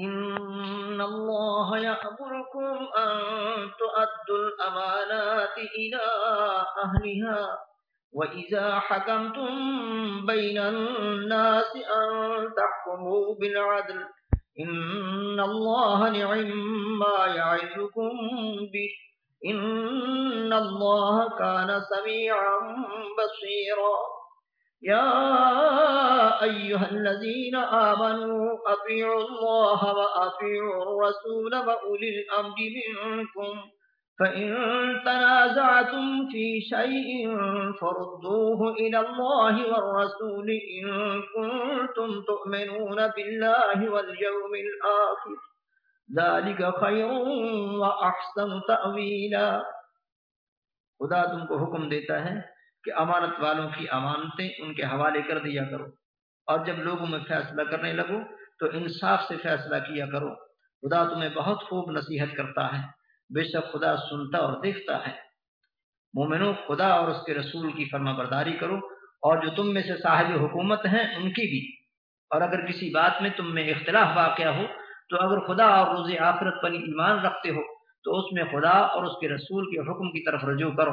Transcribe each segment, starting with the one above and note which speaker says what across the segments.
Speaker 1: إن الله يأمركم أن تؤدوا الأمانات إلى أهلها وإذا حكمتم بين الناس أن تحكموا بالعدل إن الله نعم ما يعيزكم به إن الله كان سميعا بصيرا يا أيها الذين آمنوا الله الله الرسول وأولي الأمر منكم فإن تنازعتم في شيء فردوه إلى والرسول إن كنتم تؤمنون بالله واليوم الآخر ذلك خير وأحسن تأويلا خدا تم کو حکم دیتا ہے کہ امانت والوں کی امانتیں ان کے حوالے کر دیا کرو اور جب لوگوں میں فیصلہ کرنے لگو تو انصاف سے فیصلہ کیا کرو خدا تمہیں بہت خوب نصیحت کرتا ہے بے شک خدا سنتا اور دیکھتا ہے مومنو خدا اور اس کے رسول کی فرما برداری کرو اور جو تم میں سے صاحب حکومت ہیں ان کی بھی اور اگر کسی بات میں تم میں اختلاف واقعہ ہو تو اگر خدا اور روز آخرت پر ایمان رکھتے ہو تو اس میں خدا اور اس کے رسول کے حکم کی طرف رجوع کرو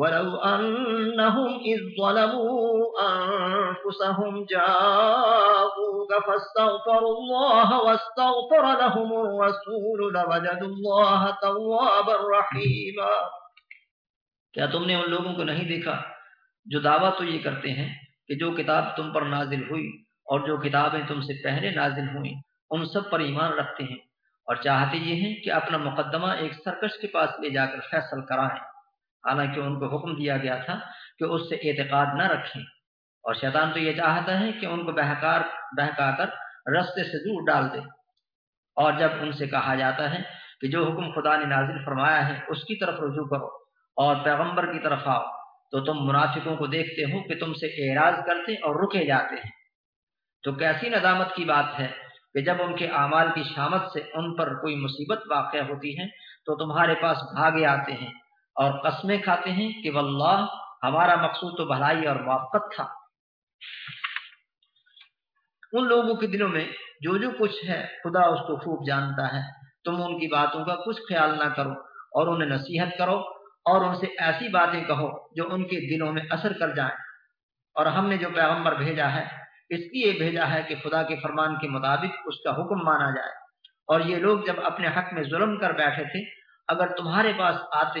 Speaker 1: ولو أنهم إذ ظلموا أنفسهم فاستغفروا الله الله واستغفر لهم الرسول لوجدوا کیا تم نے ان لوگوں کو نہیں دیکھا جو دعویٰ تو یہ کرتے ہیں کہ جو کتاب تم پر نازل ہوئی اور جو کتابیں تم سے پہلے نازل ہوئیں ان سب پر ایمان رکھتے ہیں اور چاہتے یہ ہیں کہ اپنا مقدمہ ایک سرکش کے پاس لے جا کر فیصل کرائیں حالانکہ ان کو حکم دیا گیا تھا کہ اس سے اعتقاد نہ رکھیں اور شیطان تو یہ چاہتا ہے کہ ان کو بہکار بہکا کر رستے سے دور ڈال دے اور جب ان سے کہا جاتا ہے کہ جو حکم خدا نے نازل فرمایا ہے اس کی طرف رجوع کرو اور پیغمبر کی طرف آؤ تو تم منافقوں کو دیکھتے ہو کہ تم سے اعراض کرتے اور رکے جاتے ہیں تو کیسی ندامت کی بات ہے کہ جب ان کے اعمال کی شامت سے ان پر کوئی مصیبت واقع ہوتی ہے تو تمہارے پاس بھاگے آتے ہیں اور قسمیں کھاتے ہیں کہ واللہ ہمارا مقصود تو بھلائی اور موافقت تھا ان لوگوں کے میں جو جو کچھ ہے ہے خدا اس کو خوب جانتا تم ان کی باتوں کا کچھ خیال نہ کرو اور انہیں نصیحت کرو اور ان سے ایسی باتیں کہو جو ان کے دلوں میں اثر کر جائیں اور ہم نے جو پیغمبر بھیجا ہے اس لیے بھیجا ہے کہ خدا کے فرمان کے مطابق اس کا حکم مانا جائے اور یہ لوگ جب اپنے حق میں ظلم کر بیٹھے تھے اگر تمہارے پاس آتے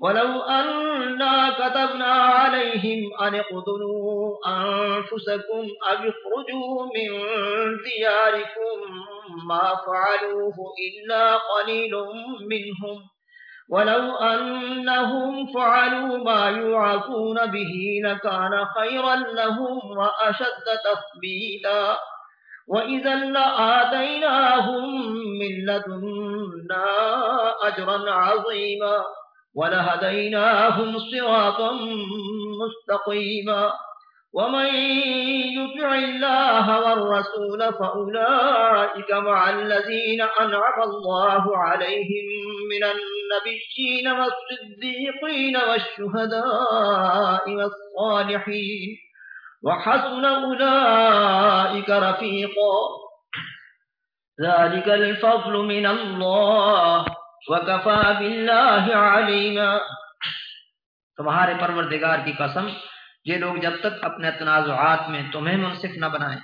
Speaker 1: ولو أنا كتبنا عليهم أن اقتلوا أنفسكم أو اخرجوا من دياركم ما فعلوه إلا قليل منهم ولو أنهم فعلوا ما يعقون به لكان خيرا لهم وأشد تخبيلا وإذا لآتيناهم من لدنا أجرا عظيما ولهديناهم صراطا مستقيما ومن يطع الله والرسول فأولئك مع الذين أنعم الله عليهم من النبيين والصديقين والشهداء والصالحين وحسن أولئك رفيقا ذلك الفضل من الله وَكَفَى بِاللَّهِ عَلِيمًا تمہارے پروردگار کی قسم یہ لوگ جب تک اپنے تنازعات میں تمہیں منصف نہ بنائیں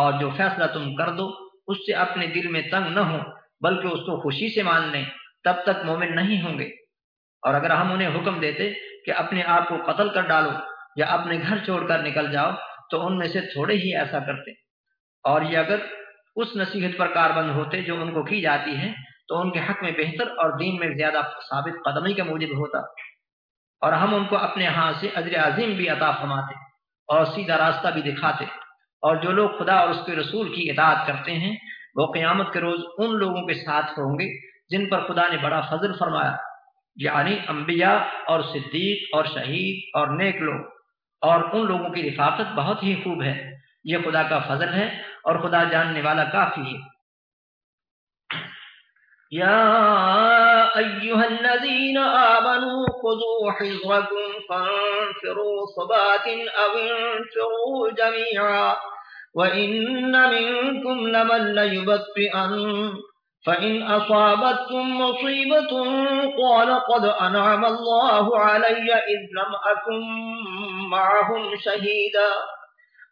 Speaker 1: اور جو فیصلہ تم کر دو اس سے اپنے دل میں تنگ نہ ہو بلکہ اس کو خوشی سے مان لیں تب تک مومن نہیں ہوں گے اور اگر ہم انہیں حکم دیتے کہ اپنے آپ کو قتل کر ڈالو یا اپنے گھر چھوڑ کر نکل جاؤ تو ان میں سے تھوڑے ہی ایسا کرتے اور یہ اگر اس نصیحت پر کاربند ہوتے جو ان کو کی جاتی ہے تو ان کے حق میں بہتر اور دین میں زیادہ ثابت قدمی کے موجب ہوتا اور ہم ان کو اپنے ہاں سے ادر عظیم بھی عطا فرماتے اور سیدھا راستہ بھی دکھاتے اور جو لوگ خدا اور اس کے رسول کی اطاعت کرتے ہیں وہ قیامت کے روز ان لوگوں کے ساتھ ہوں گے جن پر خدا نے بڑا فضل فرمایا یعنی انبیاء اور صدیق اور شہید اور نیک لوگ اور ان لوگوں کی رفاقت بہت ہی خوب ہے یہ خدا کا فضل ہے اور خدا جاننے والا کافی ہے يا أيها الذين آمنوا خذوا حذركم فانفروا صبات أو انفروا جميعا وإن منكم لمن ليبطئا فإن أصابتكم مصيبة قال قد أنعم الله علي إذ لم أكن معهم شهيدا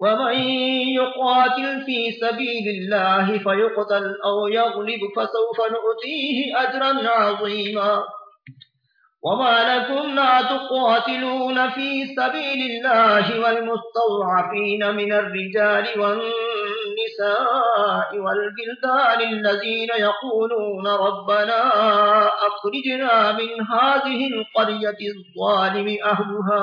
Speaker 1: ومن يقاتل في في سبيل سبيل الله الله فيقتل أو يغلب فسوف نؤتيه أجرا عظيما وما لكم لا تقاتلون والمستضعفين من من الرجال والنساء والبلدان الذين يقولون ربنا أخرجنا هذه القرية الظالم أهلها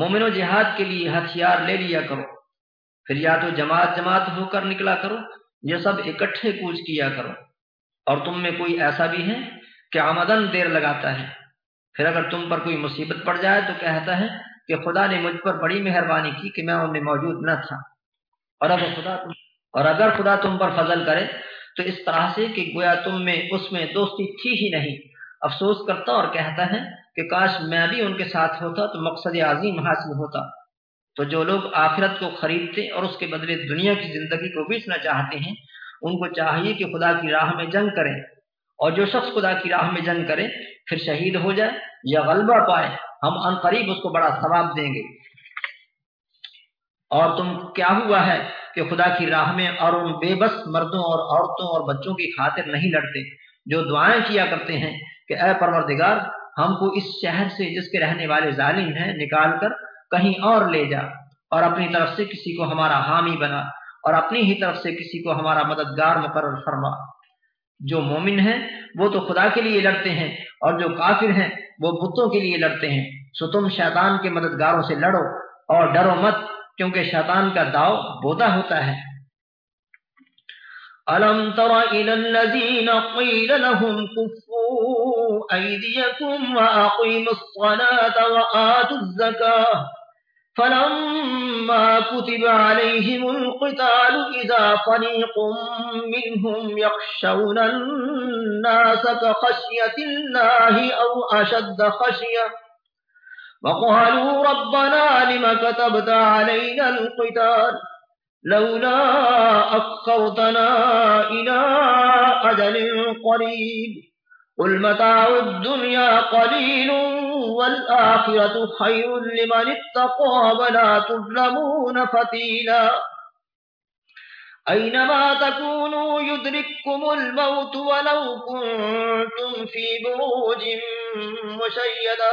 Speaker 1: مومن و جہاد کے لیے ہتھیار لے لیا کرو پھر یا تو جماعت جماعت ہو کر نکلا کرو یا سب اکٹھے کوچ کیا کرو اور تم میں کوئی ایسا بھی ہے کہ آمدن دیر لگاتا ہے پھر اگر تم پر کوئی مصیبت پڑ جائے تو کہتا ہے کہ خدا نے مجھ پر بڑی مہربانی کی کہ میں ان میں موجود نہ تھا اور اگر خدا تم اور اگر خدا تم پر فضل کرے تو اس طرح سے کہ گویا تم میں اس میں دوستی تھی ہی نہیں افسوس کرتا اور کہتا ہے کہ کاش میں بھی ان کے ساتھ ہوتا تو مقصد عظیم حاصل ہوتا تو جو لوگ آخرت کو خریدتے اور اس کے بدلے دنیا کی زندگی کو بیچنا چاہتے ہیں ان کو چاہیے کہ خدا کی راہ میں جنگ کریں اور جو شخص خدا کی راہ میں جنگ کرے پھر شہید ہو جائے یا غلبہ پائے ہم ان قریب اس کو بڑا ثواب دیں گے اور تم کیا ہوا ہے کہ خدا کی راہ میں اور ان بے بس مردوں اور عورتوں اور بچوں کی خاطر نہیں لڑتے جو دعائیں کیا کرتے ہیں کہ اے پروردگار ہم کو اس شہر سے جس کے رہنے والے ظالم ہیں نکال کر کہیں اور لے جا اور اپنی طرف سے کسی کو ہمارا حامی بنا اور اپنی ہی طرف سے کسی کو ہمارا مددگار مقرر فرما جو مومن ہیں وہ تو خدا کے لیے لڑتے ہیں اور جو کافر ہیں وہ بتوں کے لیے لڑتے ہیں سو تم شیطان کے مددگاروں سے لڑو اور ڈرو مت کیونکہ شیطان کا داؤ بوتا ہوتا ہے الم تر الى الذين قيل لهم كفوا ايديكم واقيموا الصلاه واتوا الزكاه فلما كتب عليهم القتال اذا فريق منهم يخشون الناس كخشيه الله او اشد خشيه وقالوا ربنا لما كتبت علينا القتال لولا أخرتنا إلى أجل قريب قل متاع الدنيا قليل والآخرة خير لمن اتقى ولا تظلمون فتيلا أينما تكونوا يدرككم الموت ولو كنتم في بروج مشيدة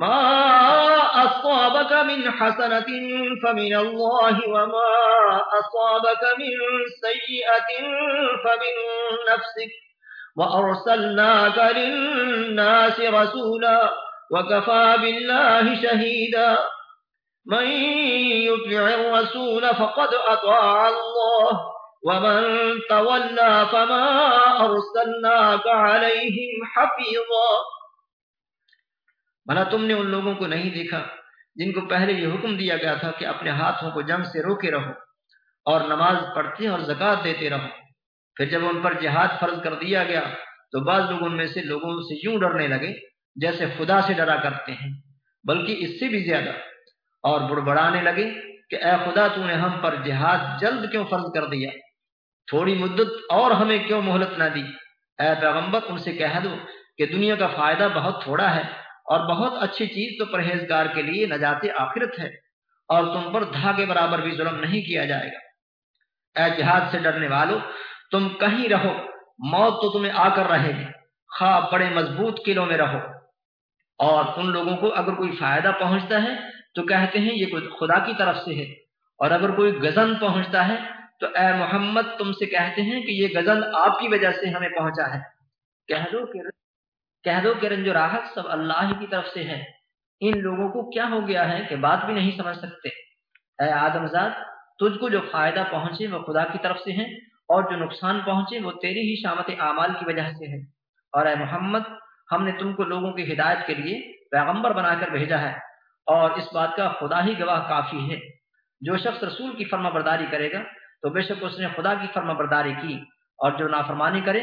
Speaker 1: ما أصابك من حسنة فمن الله وما أصابك من سيئة فمن نفسك وأرسلناك للناس رسولا وكفى بالله شهيدا من يتع الرسول فقد أطاع الله ومن تولى فما أرسلناك عليهم حفيظا بھلا تم نے ان لوگوں کو نہیں دیکھا جن کو پہلے یہ حکم دیا گیا تھا کہ اپنے ہاتھوں کو جنگ سے روکے رہو اور نماز پڑھتے اور زکات فرض کر دیا گیا تو بعض لوگ ان میں سے لوگوں سے یوں ڈرنے لگے جیسے خدا سے ڈرا کرتے ہیں بلکہ اس سے بھی زیادہ اور بڑبڑانے لگے کہ اے خدا تو نے ہم پر جہاد جلد کیوں فرض کر دیا تھوڑی مدت اور ہمیں کیوں مہلت نہ دی اے پیغمبر ان سے کہہ دو کہ دنیا کا فائدہ بہت تھوڑا ہے اور بہت اچھی چیز تو پرہیزگار کے لیے نجات آخرت ہے اور تم پر دھاگے برابر بھی ظلم نہیں کیا جائے گا اے جہاد سے ڈرنے والو تم کہیں رہو موت تو تمہیں آ کر رہے گی بڑے مضبوط قلعوں میں رہو اور ان لوگوں کو اگر کوئی فائدہ پہنچتا ہے تو کہتے ہیں یہ خدا کی طرف سے ہے اور اگر کوئی گزن پہنچتا ہے تو اے محمد تم سے کہتے ہیں کہ یہ گزن آپ کی وجہ سے ہمیں پہنچا ہے کہہ دو کہ کہہ دو کہ رنج و راحت سب اللہ کی طرف سے ہے ان لوگوں کو کیا ہو گیا ہے کہ بات بھی نہیں سمجھ سکتے اے آدم زاد تجھ کو جو فائدہ پہنچے وہ خدا کی طرف سے ہیں اور جو نقصان پہنچے وہ تیری ہی شامت اعمال کی وجہ سے ہے اور اے محمد ہم نے تم کو لوگوں کی ہدایت کے لیے پیغمبر بنا کر بھیجا ہے اور اس بات کا خدا ہی گواہ کافی ہے جو شخص رسول کی فرما برداری کرے گا تو بے شک اس نے خدا کی فرما برداری کی اور جو نافرمانی کرے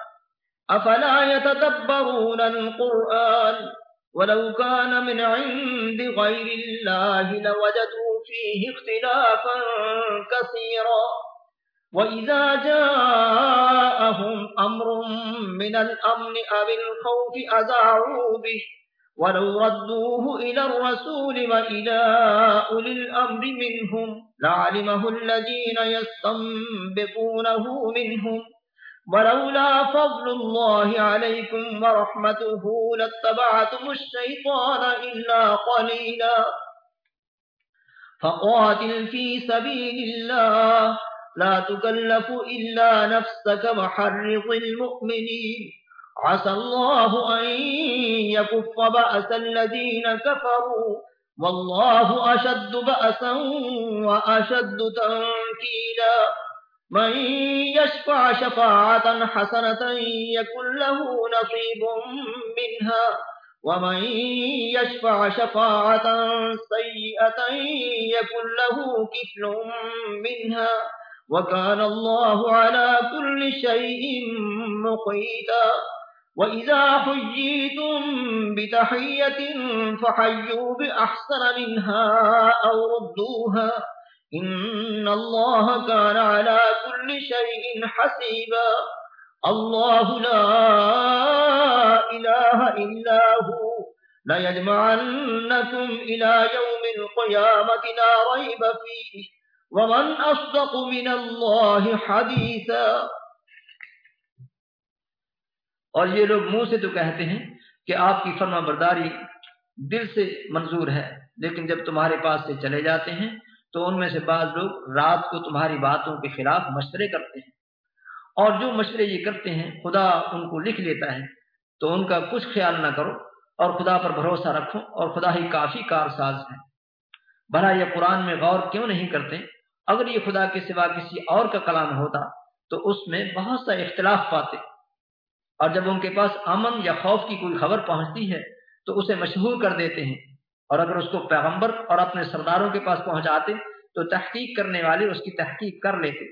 Speaker 1: افلا يتدبرون القران ولو كان من عند غير الله لوجدوا فيه اختلافا كثيرا وإذا جاءهم أمر من الأمن أو الخوف أزعوا به ولو ردوه إلى الرسول وإلى أولي الأمر منهم لعلمه الذين يستنبطونه منهم ولولا فضل الله عليكم ورحمته لاتبعتم الشيطان إلا قليلا فقاتل في سبيل الله لا تكلف إلا نفسك وحرق المؤمنين عسى الله أن يكف بأس الذين كفروا والله أشد بأسا وأشد تنكيلا من يشفع شفاعة حسنة يكن له نصيب منها ومن يشفع شفاعة سيئة يكن له كفل منها وكان الله على كل شيء مقيتا وإذا حجيتم بتحية فحيوا بأحسن منها أو ردوها ان الله كان على كل شيء حسيبا الله لا اله الا هو لا يجمعنكم الى يوم القيامه لا ريب فيه ومن اصدق من الله حديثا اور یہ لوگ منہ سے تو کہتے ہیں کہ آپ کی فرما برداری دل سے منظور ہے لیکن جب تمہارے پاس سے چلے جاتے ہیں تو ان میں سے بعض لوگ رات کو تمہاری باتوں کے خلاف مشورے کرتے ہیں اور جو مشورے یہ کرتے ہیں خدا ان کو لکھ لیتا ہے تو ان کا کچھ خیال نہ کرو اور خدا پر بھروسہ رکھو اور خدا ہی کافی کار ساز ہے بھلا یہ قرآن میں غور کیوں نہیں کرتے اگر یہ خدا کے سوا کسی اور کا کلام ہوتا تو اس میں بہت سا اختلاف پاتے اور جب ان کے پاس امن یا خوف کی کوئی خبر پہنچتی ہے تو اسے مشہور کر دیتے ہیں اور اگر اس کو پیغمبر اور اپنے سرداروں کے پاس پہنچاتے تو تحقیق کرنے والے اس کی تحقیق کر لیتے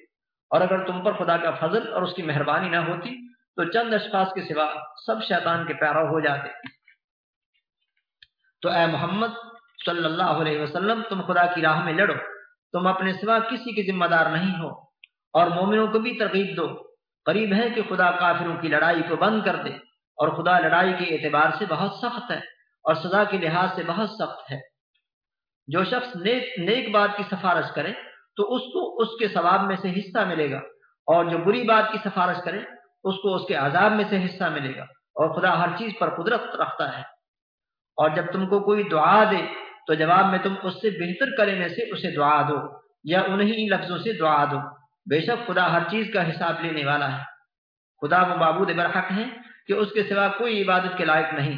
Speaker 1: اور اگر تم پر خدا کا فضل اور اس کی مہربانی نہ ہوتی تو چند اشخاص کے سوا سب شیطان کے پیرا ہو جاتے تو اے محمد صلی اللہ علیہ وسلم تم خدا کی راہ میں لڑو تم اپنے سوا کسی کے ذمہ دار نہیں ہو اور مومنوں کو بھی ترغیب دو قریب ہے کہ خدا کافروں کی لڑائی کو بند کر دے اور خدا لڑائی کے اعتبار سے بہت سخت ہے اور سزا کے لحاظ سے بہت سخت ہے جو شخص نیک نیک بات کی سفارش کرے تو اس کو اس کے ثواب میں سے حصہ ملے گا اور جو بری بات کی سفارش کرے اس کو اس کے عذاب میں سے حصہ ملے گا اور خدا ہر چیز پر قدرت رکھتا ہے اور جب تم کو کوئی دعا دے تو جواب میں تم اس سے بہتر کرے میں سے اسے دعا دو یا انہیں لفظوں سے دعا دو بے شک خدا ہر چیز کا حساب لینے والا ہے خدا وہ بابود برحق ہیں ہے کہ اس کے سوا کوئی عبادت کے لائق نہیں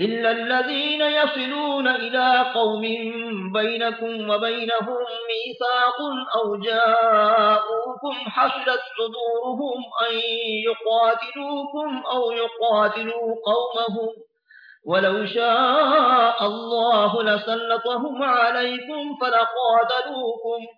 Speaker 1: إلا الذين يصلون إلى قوم بينكم وبينهم ميثاق أو جاءوكم حشرت صدورهم أن يقاتلوكم أو يقاتلوا قومهم ولو شاء الله لسلطهم عليكم فلقاتلوكم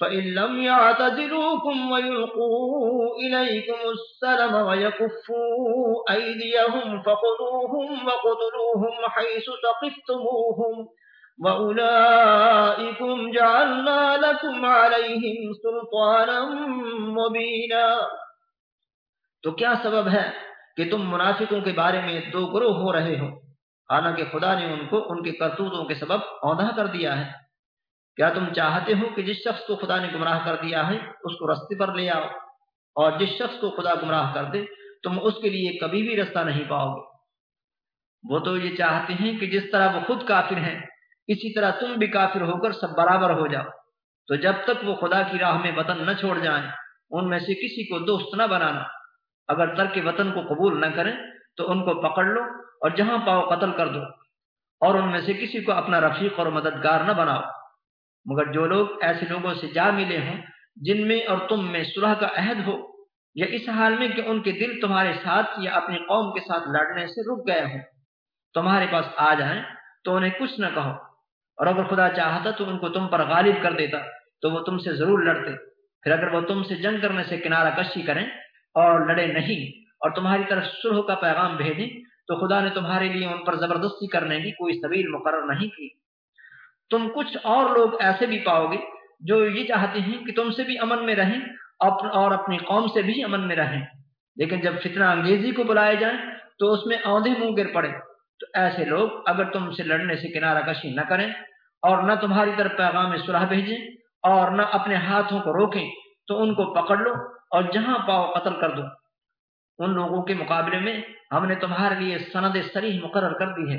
Speaker 1: فإن لم يعتذلوكم ويلقوا إليكم السلم ويكفوا أيديهم فقدوهم وقدروهم حيث تقفتموهم وأولئكم جعلنا لكم عليهم سلطانا مبينا تو کیا سبب ہے کہ تم منافقوں کے بارے میں دو گروہ ہو رہے ہو حالانکہ خدا نے ان کو ان کے کرتوتوں کے سبب عہدہ کر دیا ہے کیا تم چاہتے ہو کہ جس شخص کو خدا نے گمراہ کر دیا ہے اس کو رستے پر لے آؤ اور جس شخص کو خدا گمراہ کر دے تم اس کے لیے کبھی بھی رستہ نہیں پاؤ گے وہ تو یہ چاہتے ہیں کہ جس طرح وہ خود کافر ہیں اسی طرح تم بھی کافر ہو کر سب برابر ہو جاؤ تو جب تک وہ خدا کی راہ میں وطن نہ چھوڑ جائیں ان میں سے کسی کو دوست نہ بنانا اگر ترک وطن کو قبول نہ کریں تو ان کو پکڑ لو اور جہاں پاؤ قتل کر دو اور ان میں سے کسی کو اپنا رفیق اور مددگار نہ بناؤ مگر جو لوگ ایسے لوگوں سے جا ملے ہوں جن میں اور تم میں صلح کا عہد ہو یا اس حال میں کہ ان کے دل تمہارے ساتھ ساتھ یا اپنی قوم کے لڑنے سے رک گئے ہوں تمہارے پاس آ جائیں تو انہیں کچھ نہ کہو اور اگر خدا چاہتا تو ان کو تم پر غالب کر دیتا تو وہ تم سے ضرور لڑتے پھر اگر وہ تم سے جنگ کرنے سے کنارہ کشی کریں اور لڑے نہیں اور تمہاری طرف صلح کا پیغام بھیجیں تو خدا نے تمہارے لیے ان پر زبردستی کرنے کی کوئی طویل مقرر نہیں کی تم کچھ اور لوگ ایسے بھی پاؤ گے جو یہ چاہتے ہیں کہ تم سے بھی امن میں رہیں اور اپنی قوم سے بھی امن میں رہیں لیکن جب فتنہ انگیزی کو بلائے جائیں تو اس میں آندھے منہ گر پڑے تو ایسے لوگ اگر تم سے لڑنے سے کنارہ کشی نہ کریں اور نہ تمہاری طرف پیغام صلح بھیجیں اور نہ اپنے ہاتھوں کو روکیں تو ان کو پکڑ لو اور جہاں پاؤ قتل کر دو ان لوگوں کے مقابلے میں ہم نے تمہارے لیے سند سریح مقرر کر دی ہے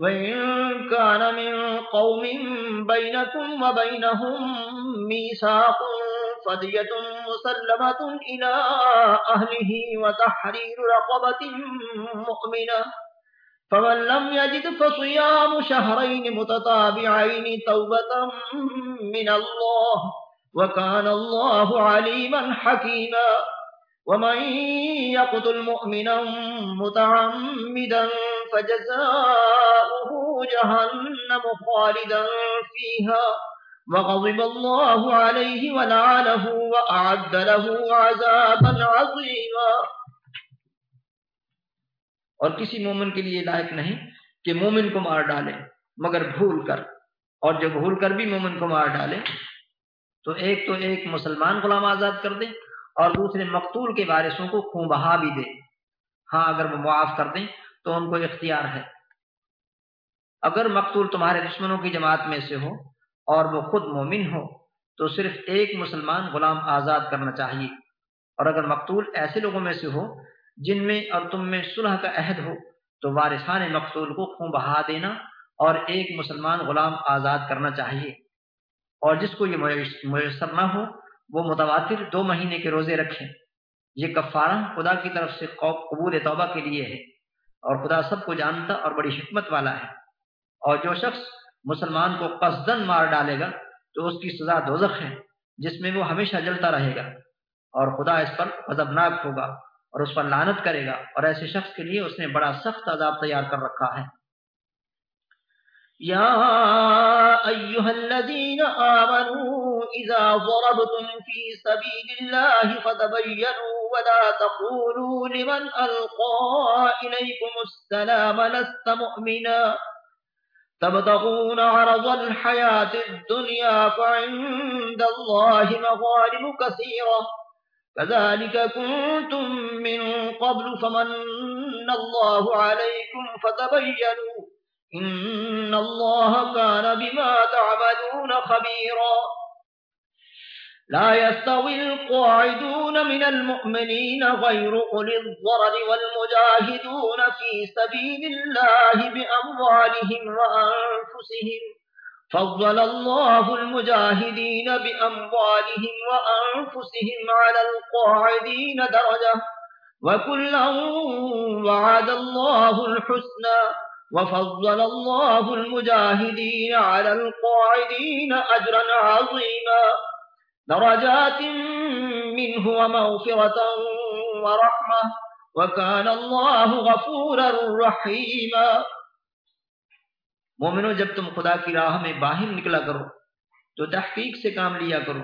Speaker 1: وَإِن كَانَ مِن قَوْمٍ بَيْنَكُمْ وَبَيْنَهُمْ مِيثَاقٌ فَدِيَةٌ مُسَلَّمَةٌ إِلَى أَهْلِهِ وَتَحْرِيرُ رَقَبَةٍ مُؤْمِنَةٍ فَمَن لَّمْ يَجِدْ فَصِيَامُ شَهْرَيْنِ مُتَتَابِعَيْنِ تَوْبَةً مِّنَ اللَّهِ وَكَانَ اللَّهُ عَلِيمًا حَكِيمًا وَمَن يَقْتُلْ مُؤْمِنًا مُّتَعَمِّدًا فجزاؤه جهنم خالدا فيها وغضب الله عليه ولعنه وأعد له عذابا عظيما اور کسی مومن کے لیے لائق نہیں کہ مومن کو مار ڈالے مگر بھول کر اور جو بھول کر بھی مومن کو مار ڈالے تو ایک تو ایک مسلمان غلام آزاد کر دیں اور دوسرے مقتول کے وارثوں کو خون بہا بھی دے ہاں اگر وہ معاف کر دیں تو ان کو اختیار ہے اگر مقتول تمہارے دشمنوں کی جماعت میں سے ہو اور وہ خود مومن ہو تو صرف ایک مسلمان غلام آزاد کرنا چاہیے اور اگر مقتول ایسے لوگوں میں سے ہو جن میں اور تم میں صلح کا عہد ہو تو وارثان مقتول کو خون بہا دینا اور ایک مسلمان غلام آزاد کرنا چاہیے اور جس کو یہ میسر نہ ہو وہ متواتر دو مہینے کے روزے رکھیں یہ کفارہ خدا کی طرف سے قبول توبہ کے لیے ہے اور خدا سب کو جانتا اور بڑی حکمت والا ہے اور جو شخص مسلمان کو قصدن مار ڈالے گا تو اس کی سزا دوزخ ہے جس میں وہ ہمیشہ جلتا رہے گا اور خدا اس پر غضبناک ہوگا اور اس پر لانت کرے گا اور ایسے شخص کے لیے اس نے بڑا سخت عذاب تیار کر رکھا ہے يا أيها الذين آمنوا إذا ضربتم في سبيل الله فتبينوا ولا تقولوا لمن ألقى إليكم السلام لست مؤمنا تبتغون عرض الحياة الدنيا فعند الله مغالب كثيرة منستمین كنتم من قبل فمن الله عليكم فتبينوا ان الله كان بما تعبدون خبيرا لا يستوي القاعدون من المؤمنين غير أولي الضرر والمجاهدون في سبيل الله بأموالهم وأنفسهم فضل الله المجاهدين بأموالهم وأنفسهم على القاعدين درجة وكلا وعد الله الحسنى وفضل الله المجاهدين على القاعدين أجرا عظيما درجات منه ومغفرة ورحمة وكان الله غفورا رحيما مومنو جب تم خدا کی راہ میں باہر نکلا کرو تو تحقیق سے کام لیا کرو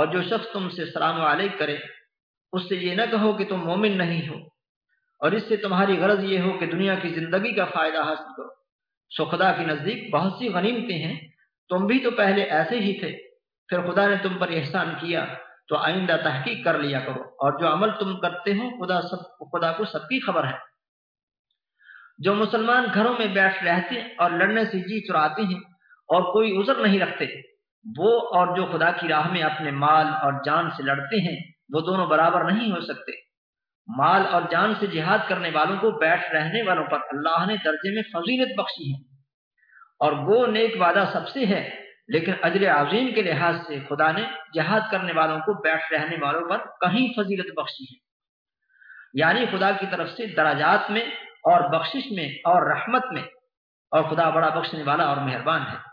Speaker 1: اور جو شخص تم سے سلام علیک کرے اس سے یہ نہ کہو کہ تم مومن نہیں ہو اور اس سے تمہاری غرض یہ ہو کہ دنیا کی زندگی کا فائدہ حاصل کرو سو خدا کی نزدیک بہت سی غنیمتیں ہیں تم بھی تو پہلے ایسے ہی تھے پھر خدا نے تم پر احسان کیا تو آئندہ تحقیق کر لیا کرو اور جو عمل تم کرتے ہو خدا سب خدا کو سب کی خبر ہے جو مسلمان گھروں میں بیٹھ رہتے اور لڑنے سے جی چراتے ہیں اور کوئی عذر نہیں رکھتے وہ اور جو خدا کی راہ میں اپنے مال اور جان سے لڑتے ہیں وہ دونوں برابر نہیں ہو سکتے مال اور جان سے جہاد کرنے والوں کو بیٹھ رہنے والوں پر اللہ نے درجے میں فضیلت بخشی ہے اور وہ نیک وعدہ سب سے ہے لیکن اجر عظیم کے لحاظ سے خدا نے جہاد کرنے والوں کو بیٹھ رہنے والوں پر کہیں فضیلت بخشی ہے یعنی خدا کی طرف سے دراجات میں اور بخشش میں اور رحمت میں اور خدا بڑا بخشنے والا اور مہربان ہے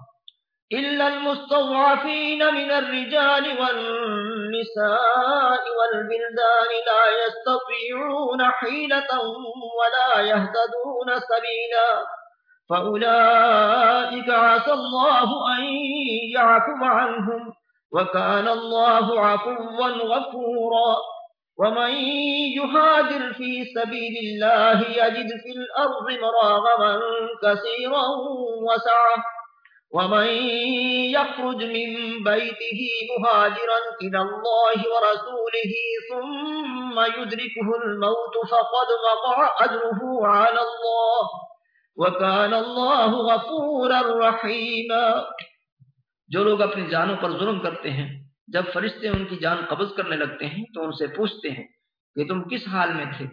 Speaker 1: إلا المستضعفين من الرجال والنساء والبلدان لا يستطيعون حيلة ولا يهتدون سبيلا فأولئك عسى الله أن يعكم عنهم وكان الله عفوا غفورا ومن يهادر في سبيل الله يجد في الأرض مراغما كثيرا وسعه ومن يخرج من بيته مهاجرا إلى الله ورسوله ثم يدركه الموت فقد غطع أجره على الله وكان الله غفورا رحيما جو لوگ اپنی جانوں پر ظلم کرتے ہیں جب فرشتے ان کی جان قبض کرنے لگتے ہیں تو ان سے پوچھتے ہیں کہ تم کس حال میں تھے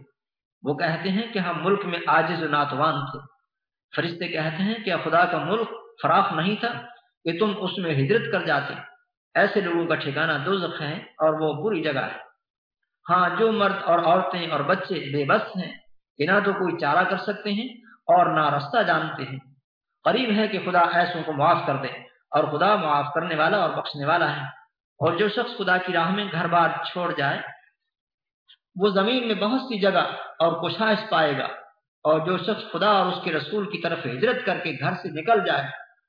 Speaker 1: وہ کہتے ہیں کہ ہم ملک میں آجز و ناتوان تھے فرشتے کہتے ہیں کہ خدا کا ملک فراخ نہیں تھا کہ تم اس میں ہجرت کر جاتے ایسے لوگوں کا ٹھکانہ ہے اور وہ بری جگہ ہے ہاں جو مرد اور عورتیں اور بچے بے بس ہیں کہ نہ تو کوئی چارہ کر سکتے ہیں اور نہ رستہ جانتے ہیں قریب ہے کہ خدا ایسوں کو معاف کر دے اور خدا معاف کرنے والا اور بخشنے والا ہے اور جو شخص خدا کی راہ میں گھر بار چھوڑ جائے وہ زمین میں بہت سی جگہ اور کشائش پائے گا اور جو شخص خدا اور اس کے رسول کی طرف ہجرت کر کے گھر سے نکل جائے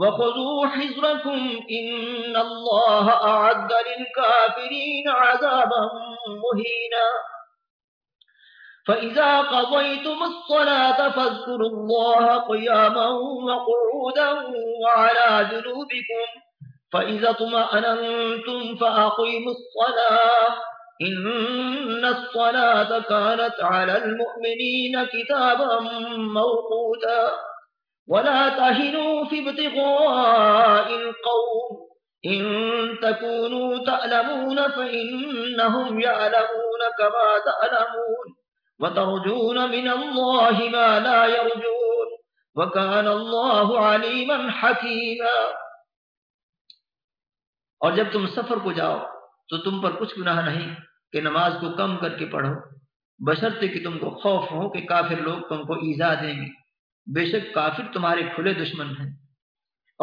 Speaker 1: وخذوا حذركم إن الله أعد للكافرين عذابا مهينا فإذا قضيتم الصلاة فاذكروا الله قياما وقعودا وعلى جنوبكم فإذا طمأننتم فأقيموا الصلاة إن الصلاة كانت على المؤمنين كتابا موقودا ولا تهنوا في ابتغاء القوم إن تكونوا تألمون فإنهم يعلمون كما تألمون وترجون من الله ما لا يرجون وكان الله عليما حكيما اور جب تم سفر کو جاؤ تو تم پر کچھ گناہ نہیں کہ نماز کو کم کر کے پڑھو بشرتے کہ تم کو خوف ہو کہ کافر لوگ تم کو ایزا دیں گے بے شک کافر تمہارے کھلے دشمن ہیں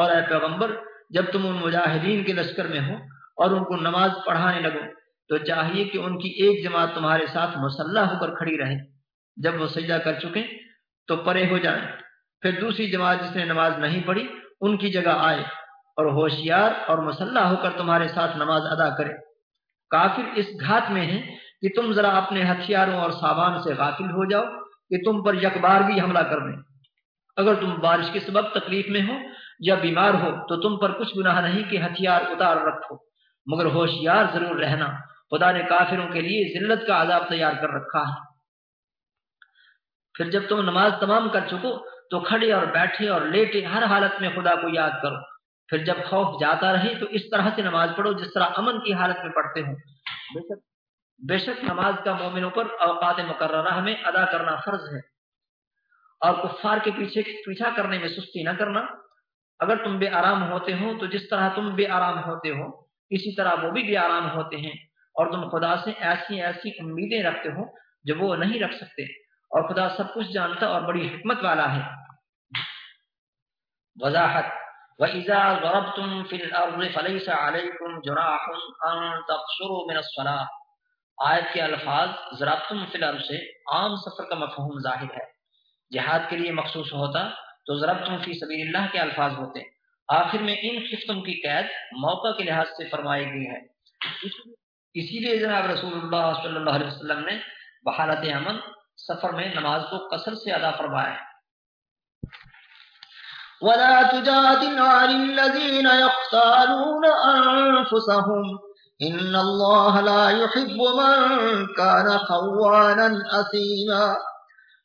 Speaker 1: اور اے پیغمبر جب تم ان مجاہدین کے لشکر میں ہو اور ان کو نماز پڑھانے لگو تو چاہیے کہ ان کی ایک جماعت تمہارے ساتھ مسلح ہو کر کھڑی رہے جب وہ سجدہ کر چکے تو پرے ہو جائیں پھر دوسری جماعت جس نے نماز نہیں پڑھی ان کی جگہ آئے اور ہوشیار اور مسلح ہو کر تمہارے ساتھ نماز ادا کرے کافر اس گھات میں ہیں کہ تم ذرا اپنے ہتھیاروں اور سامان سے غافل ہو جاؤ کہ تم پر یکبار بھی حملہ کر دیں اگر تم بارش کے سبب تکلیف میں ہو یا بیمار ہو تو تم پر کچھ گناہ نہیں کہ ہتھیار اتار رکھو مگر ہوشیار ضرور رہنا خدا نے کافروں کے لیے ذلت کا عذاب تیار کر رکھا ہے پھر جب تم نماز تمام کر چکو تو کھڑے اور بیٹھے اور لیٹے ہر حالت میں خدا کو یاد کرو پھر جب خوف جاتا رہے تو اس طرح سے نماز پڑھو جس طرح امن کی حالت میں پڑھتے ہو بے شک بے شک نماز کا مومنوں پر اوقات مقررہ میں ادا کرنا فرض ہے اور کفار کے پیچھے پیچھا کرنے میں سستی نہ کرنا اگر تم بے آرام ہوتے ہو تو جس طرح تم بے آرام ہوتے ہو اسی طرح وہ بھی بے آرام ہوتے ہیں اور تم خدا سے ایسی ایسی امیدیں رکھتے ہو جو وہ نہیں رکھ سکتے اور خدا سب کچھ جانتا اور بڑی حکمت والا ہے وضاحت وَإِذَا ضَرَبْتُمْ فِي الْأَرْضِ فَلَيْسَ عَلَيْكُمْ جُنَاحٌ أَن تَقْصُرُوا مِنَ الصَّلَاةِ آیت کے الفاظ ضربتم فی الارض سے عام سفر کا مفہوم ظاہر ہے جہاد کے لیے مخصوص ہوتا تو ضرب تم فی سبیل اللہ کے الفاظ ہوتے آخر میں ان خفتوں کی قید موقع کے لحاظ سے فرمائی گئی ہے اسی لیے جناب رسول اللہ صلی اللہ علیہ وسلم نے بحالت امن سفر میں نماز کو قصر سے ادا فرمایا وَلَا تُجَادِلْ عَنِ الَّذِينَ يَخْتَالُونَ أَنفُسَهُمْ إِنَّ اللَّهَ لَا يُحِبُّ مَنْ كَانَ خَوَّانًا أَثِيمًا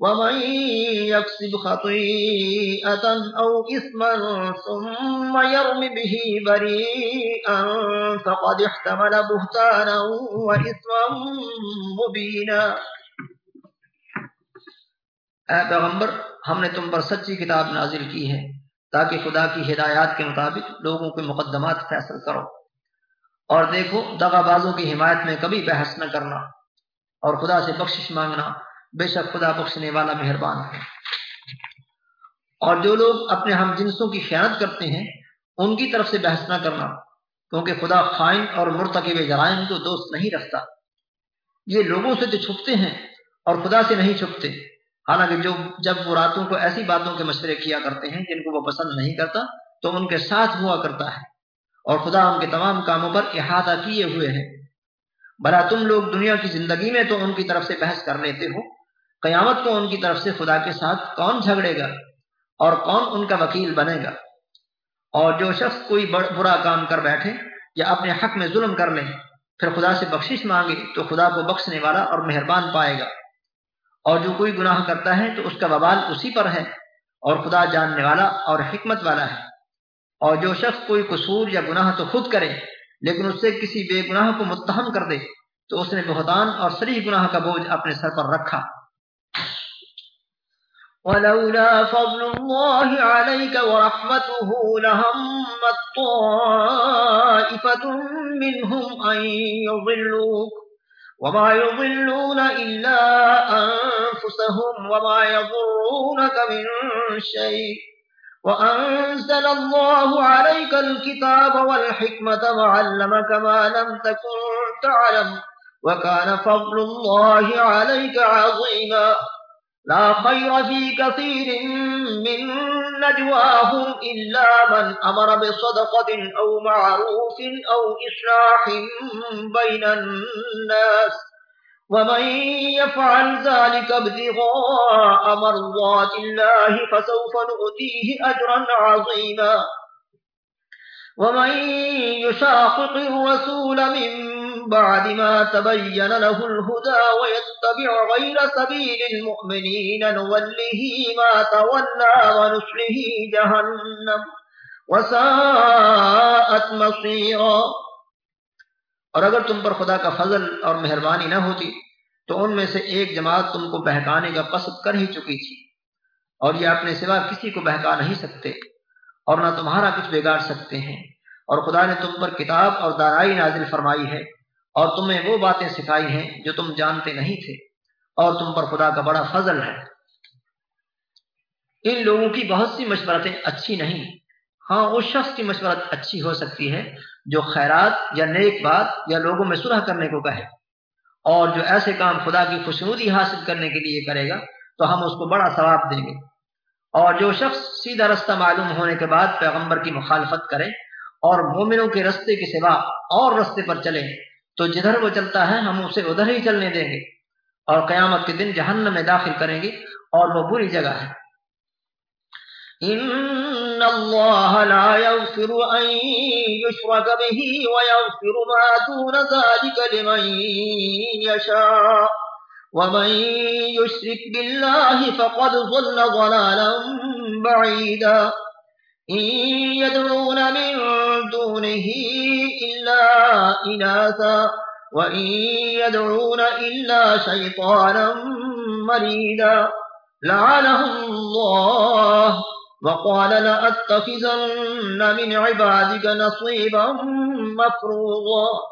Speaker 1: پیغمبر ہم نے تم پر سچی کتاب نازل کی ہے تاکہ خدا کی ہدایات کے مطابق لوگوں کے مقدمات فیصل کرو اور دیکھو دغا بازوں کی حمایت میں کبھی بحث نہ کرنا اور خدا سے بخشش مانگنا بے شک خدا بخشنے والا مہربان ہے اور جو لوگ اپنے ہم جنسوں کی خیانت کرتے ہیں ان کی طرف سے بحث نہ کرنا کیونکہ خدا خائن اور مرتکب جرائم کو دوست نہیں رکھتا یہ لوگوں سے تو چھپتے ہیں اور خدا سے نہیں چھپتے حالانکہ جو جب وہ راتوں کو ایسی باتوں کے مشورے کیا کرتے ہیں جن کو وہ پسند نہیں کرتا تو ان کے ساتھ ہوا کرتا ہے اور خدا ان کے تمام کاموں پر احاطہ کیے ہوئے ہیں بھلا تم لوگ دنیا کی زندگی میں تو ان کی طرف سے بحث کر لیتے ہو قیامت کو ان کی طرف سے خدا کے ساتھ کون جھگڑے گا اور کون ان کا وکیل بنے گا اور جو شخص کوئی برا کام کر بیٹھے یا اپنے حق میں ظلم کو لے پھر مہربان پائے گا اور جو کوئی گناہ کرتا ہے تو اس کا وبال اسی پر ہے اور خدا جاننے والا اور حکمت والا ہے اور جو شخص کوئی قصور یا گناہ تو خود کرے لیکن اس سے کسی بے گناہ کو متحم کر دے تو اس نے بہتان اور سریح گناہ کا بوجھ اپنے سر پر رکھا ولولا فضل الله عليك ورحمته لهمت طائفة منهم أن يضلوك وما يضلون إلا أنفسهم وما يضرونك من شيء وأنزل الله عليك الكتاب والحكمة وعلمك ما لم تكن تعلم وكان فضل الله عليك عظيما لا خير في كثير من نجواهم إلا من أمر بصدقة أو معروف أو إشراح بين الناس ومن يفعل ذلك ابتغاء مرضات الله فسوف نؤتيه أجرا عظيما ومن يشاقق الرسول من بعد ما ما تبين له الهدى ويتبع غير سبيل المؤمنين نوله تولى ونسله جهنم وساءت مصيرا اور اگر تم پر خدا کا فضل اور مہربانی نہ ہوتی تو ان میں سے ایک جماعت تم کو بہکانے کا قصد کر ہی چکی تھی اور یہ اپنے سوا کسی کو بہکا نہیں سکتے اور نہ تمہارا کچھ بگاڑ سکتے ہیں اور خدا نے تم پر کتاب اور دارائی نازل فرمائی ہے اور تمہیں وہ باتیں سکھائی ہیں جو تم جانتے نہیں تھے اور تم پر خدا کا بڑا فضل ہے ان لوگوں کی بہت سی مشورتیں اچھی نہیں ہاں اس شخص کی مشورت اچھی ہو سکتی ہے جو خیرات یا نیک بات یا لوگوں میں صلح کرنے کو کہے اور جو ایسے کام خدا کی خوشنودی حاصل کرنے کے لیے کرے گا تو ہم اس کو بڑا ثواب دیں گے اور جو شخص سیدھا رستہ معلوم ہونے کے بعد پیغمبر کی مخالفت کرے اور مومنوں کے رستے کے سوا اور رستے پر چلے تو جدھر وہ چلتا ہے ہم اسے ادھر ہی چلنے دیں گے اور قیامت کے دن جہنم میں داخل کریں گے اور وہ بری جگہ ہے ان اللہ لا یغفر ان یشرک به ویغفر ما دون ذلك لمن یشاء ومن یشرک بالله فقد ظل ضلالا بعیدا وإن يدعون إلا شيطانا مريدا ہوں الله وقال لأتخذن من عبادك نصيبا مفروضا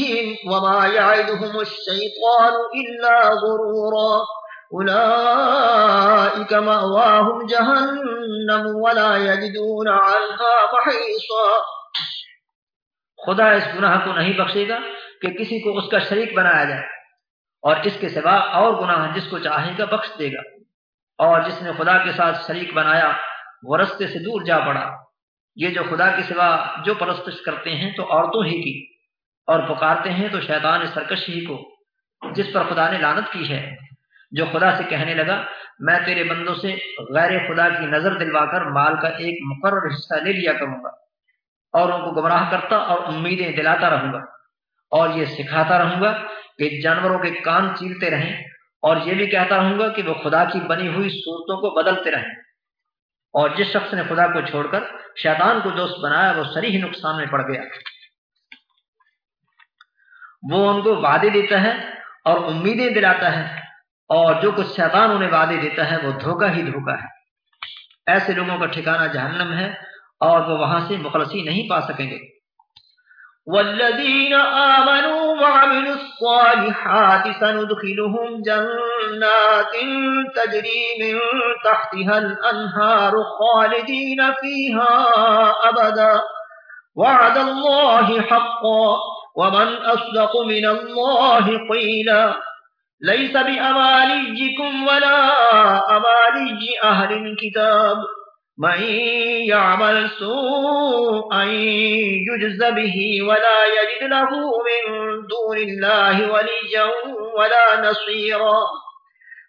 Speaker 1: المبين وما يعدهم الشيطان إلا غرورا أولئك مأواهم جهنم ولا يجدون عنها محيصا خدا اس گناہ کو نہیں بخشے گا کہ کسی کو اس کا شریک بنایا جائے اور اس کے سوا اور گناہ جس کو چاہے گا بخش دے گا اور جس نے خدا کے ساتھ شریک بنایا وہ رستے سے دور جا پڑا یہ جو خدا کے سوا جو پرستش کرتے ہیں تو عورتوں ہی کی اور پکارتے ہیں تو شیطان سرکش ہی کو جس پر خدا نے لانت کی ہے جو خدا سے کہنے لگا میں تیرے بندوں سے غیر خدا کی نظر دلوا کر مال کا ایک مقرر حصہ لے لیا کروں گا اور ان کو گمراہ کرتا اور امیدیں دلاتا رہوں گا اور یہ سکھاتا رہوں گا کہ جانوروں کے کان چیلتے رہیں اور یہ بھی کہتا رہوں گا کہ وہ خدا کی بنی ہوئی صورتوں کو بدلتے رہیں اور جس شخص نے خدا کو چھوڑ کر شیطان کو دوست بنایا وہ سریح نقصان میں پڑ گیا وہ ان کو وعدے دیتا ہے اور امیدیں دلاتا ہے اور جو کچھ شیطان انہیں وعدے دیتا ہے وہ دھوکہ ہی دھوکا ہے ایسے لوگوں کا ٹھکانہ جہنم ہے اور وہ وہاں سے مخلصی نہیں پا سکیں گے والذین آمنوا وعملوا الصالحات سندخلهم جنات تجری من تحتها الانہار خالدین فیہا ابدا
Speaker 2: وعد اللہ
Speaker 1: حقا ومن أصدق من الله قيلا ليس بأماليكم ولا أمالي أهل الكتاب من يعمل سوء يجز به ولا يجد له من دون الله وليا ولا نصيرا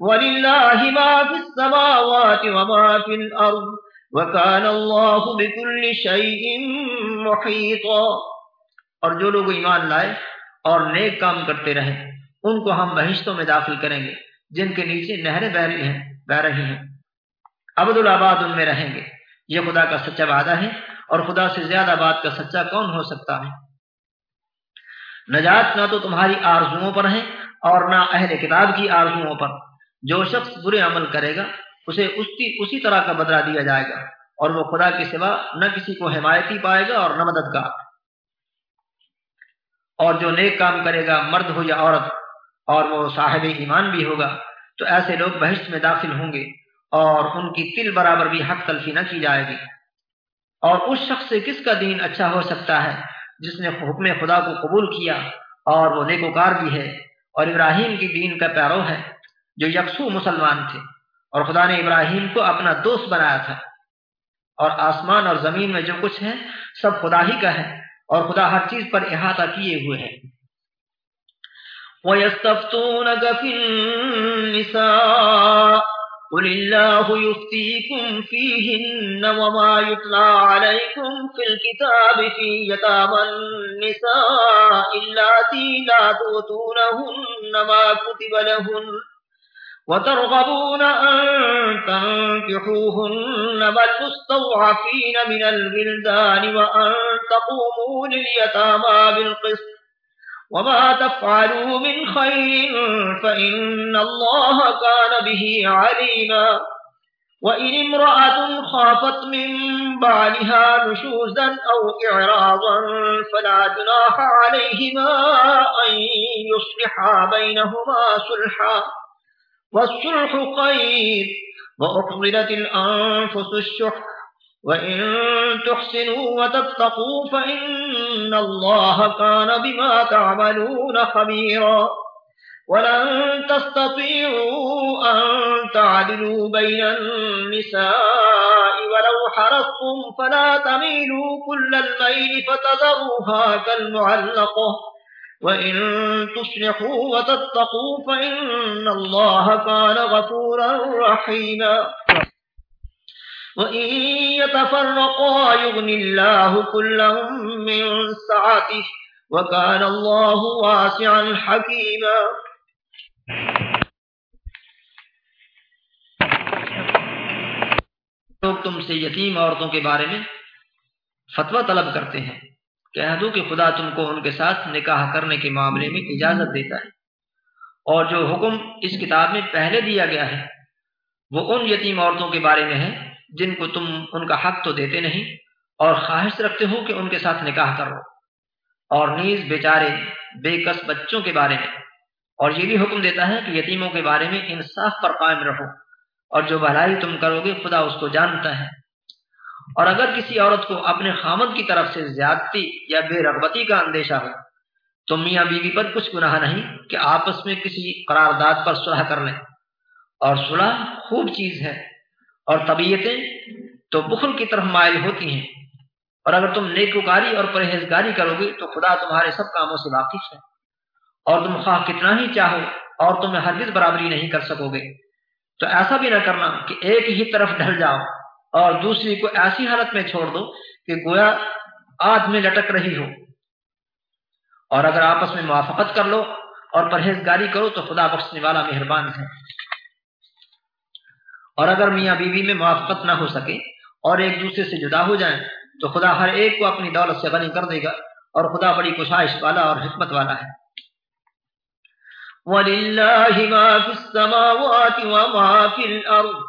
Speaker 1: اور جو لوگ ایمان لائے اور نیک کام کرتے رہے ان کو ہم بہشتوں میں داخل کریں گے جن کے نیچے نہریں بہ رہی ہیں بہ رہی ہیں عبد الآباد ان میں رہیں گے یہ خدا کا سچا وعدہ ہے اور خدا سے زیادہ بات کا سچا کون ہو سکتا ہے نجات نہ تو تمہاری آرزوؤں پر ہے اور نہ اہل کتاب کی آرزوؤں پر جو شخص برے عمل کرے گا اسے اس اسی طرح کا بدلہ دیا جائے گا اور وہ خدا کے سوا نہ کسی کو حمایتی پائے گا اور نہ مددگار اور جو نیک کام کرے گا مرد ہو یا عورت اور وہ صاحب ایمان بھی ہوگا تو ایسے لوگ بہشت میں داخل ہوں گے اور ان کی تل برابر بھی حق تلفی نہ کی جائے گی اور اس شخص سے کس کا دین اچھا ہو سکتا ہے جس نے حکم خدا کو قبول کیا اور وہ نیکوکار بھی ہے اور ابراہیم کی دین کا پیرو ہے جو یکسو مسلمان تھے اور خدا نے ابراہیم کو اپنا دوست بنایا تھا اور آسمان اور زمین میں جو کچھ ہے سب خدا ہی کا ہے اور خدا ہر چیز پر احاطہ کیے ہوئے ہیں وَيَسْتَفْتُونَكَ فِي النِّسَاءِ قُلِ اللَّهُ يُفْتِيكُمْ فِيهِنَّ وَمَا يُتْلَى عَلَيْكُمْ فِي الْكِتَابِ فِي يَتَامَى النِّسَاءِ اللَّاتِي لَا تُؤْتُونَهُنَّ مَا كُتِبَ لَهُنَّ وترغبون أن تنفحوهن والمستوعفين من الولدان وأن تقوموا لليتامى بالقسط وما تفعلوا من خير فإن الله كان به عليما وإن امرأة خافت من بعدها نشوزا أو إعراضا فلا جناح عليهما أن يصلحا بينهما سلحا والسلح قير وأحضرت الأنفس الشح وإن تحسنوا وتتقوا فإن الله كان بما تعملون خبيرا ولن تستطيعوا أن تعدلوا بين النساء ولو حرصتم فلا تميلوا كل الميل فتذروها كالمعلقه وَإِن وَإِن تُصْلِحُوا وَتَتَّقُوا فَإِنَّ اللَّهَ كَانَ غَفُورًا رَّحِيمًا يُغْنِ اللَّهُ اللَّهُ مِّن سَعَتِهِ وَكَانَ وَاسِعًا حَكِيمًا لوگ تم سے یتیم عورتوں کے بارے میں فتوہ طلب کرتے ہیں کہہ دوں کہ خدا تم کو ان کے ساتھ نکاح کرنے کے معاملے میں اجازت دیتا ہے اور جو حکم اس کتاب میں پہلے دیا گیا ہے وہ ان یتیم عورتوں کے بارے میں ہے جن کو تم ان کا حق تو دیتے نہیں اور خواہش رکھتے ہو کہ ان کے ساتھ نکاح کرو اور نیز بیچارے بے کس بچوں کے بارے میں اور یہ بھی حکم دیتا ہے کہ یتیموں کے بارے میں انصاف پر قائم رہو اور جو بھلائی تم کرو گے خدا اس کو جانتا ہے اور اگر کسی عورت کو اپنے خامد کی طرف سے زیادتی یا بے رغبتی کا اندیشہ ہو تو میاں بیوی پر کچھ گناہ نہیں کہ آپس میں کسی قرارداد پر صلح کر لیں اور صلح خوب چیز ہے اور طبیعتیں تو بخل کی طرف مائل ہوتی ہیں اور اگر تم نیکوکاری اور پرہیزگاری کرو گے تو خدا تمہارے سب کاموں سے واقف ہے اور تم خواہ کتنا ہی چاہو اور تم ہرگز برابری نہیں کر سکو گے تو ایسا بھی نہ کرنا کہ ایک ہی طرف ڈھل جاؤ اور دوسری کو ایسی حالت میں چھوڑ دو کہ گویا آج میں لٹک رہی ہو اور اگر آپس میں موافقت کر لو اور پرہیزگاری کرو تو خدا بخشنے والا مہربان ہے اور اگر میاں بیوی بی میں موافقت نہ ہو سکے اور ایک دوسرے سے جدا ہو جائیں تو خدا ہر ایک کو اپنی دولت سے غنی کر دے گا اور خدا بڑی کشائش والا اور حکمت والا ہے وَلِلَّهِ مَا فِي السَّمَاوَاتِ وَمَا فِي الْأَرْضِ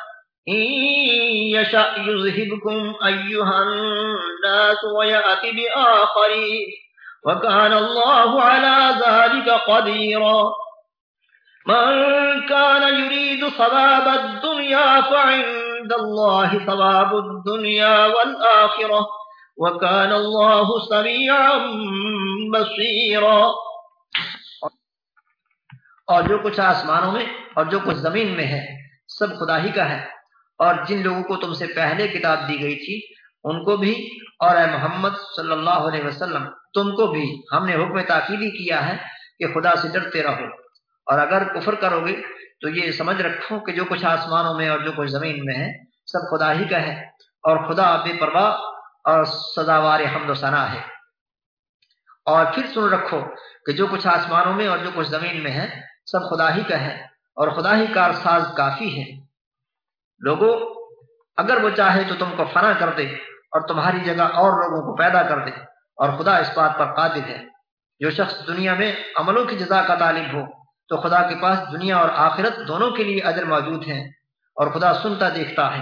Speaker 1: على ذلك من كان يريد الدنيا الدنيا فعند الله الله والآخرة وكان بصيرا اور جو کچھ آسمانوں میں اور جو کچھ زمین میں ہے سب خدا ہی کا ہے اور جن لوگوں کو تم سے پہلے کتاب دی گئی تھی ان کو بھی اور اے محمد صلی اللہ علیہ وسلم تم کو بھی ہم نے حکم تاکیدی کیا ہے کہ خدا سے ڈرتے رہو اور اگر کفر کرو گے تو یہ سمجھ رکھو کہ جو کچھ آسمانوں میں اور جو کچھ زمین میں ہے سب خدا ہی کا ہے اور خدا بے پرواہ اور سزاوار حمد و ثنا ہے اور پھر سن رکھو کہ جو کچھ آسمانوں میں اور جو کچھ زمین میں ہے سب خدا ہی کا ہے اور خدا ہی کار ساز کافی ہے لوگو اگر وہ چاہے تو تم کو فنا کر دے اور تمہاری جگہ اور لوگوں کو پیدا کر دے اور خدا اس بات پر قادر ہے جو شخص دنیا میں عملوں کی جزا کا طالب ہو تو خدا کے پاس دنیا اور آخرت دونوں کے لیے اجر موجود ہیں اور خدا سنتا دیکھتا ہے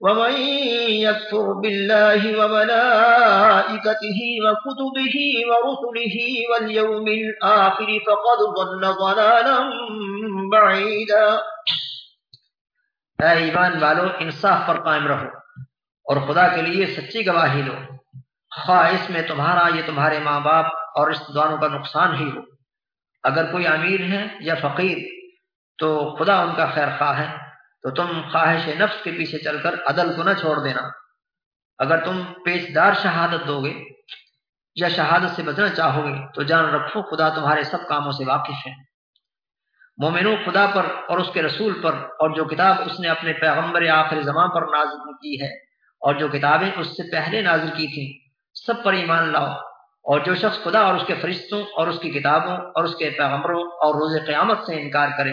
Speaker 1: ایمان والو انصاف پر قائم رہو اور خدا کے لیے سچی گواہی لو خواہش میں تمہارا یہ تمہارے ماں باپ اور رشتہ داروں کا نقصان ہی ہو اگر کوئی امیر ہے یا فقیر تو خدا ان کا خیر خواہ ہے تو تم خواہش نفس کے پیچھے چل کر عدل کو نہ چھوڑ دینا اگر تم پیشدار شہادت دو گے یا شہادت سے بچنا چاہو گے تو جان رکھو خدا تمہارے سب کاموں سے واقف ہے مومنو خدا پر اور اس کے رسول پر اور جو کتاب اس نے اپنے پیغمبر آخر زمان پر نازل کی ہے اور جو کتابیں اس سے پہلے نازل کی تھیں سب پر ایمان لاؤ اور جو شخص خدا اور اس کے فرشتوں اور اس کی کتابوں اور اس کے پیغمبروں اور روز قیامت سے انکار کرے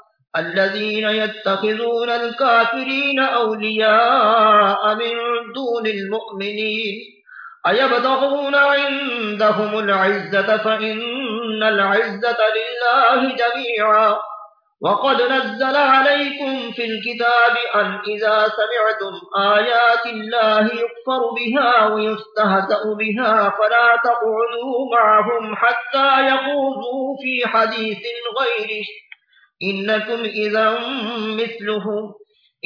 Speaker 1: الذين يتخذون الكافرين أولياء من دون المؤمنين أيبدعون عندهم العزة فإن العزة لله جميعا وقد نزل عليكم في الكتاب أن إذا سمعتم آيات الله يكفر بها ويستهزأ بها فلا تقعدوا معهم حتى يقوضوا في حديث غيره انکم اذن مثلهم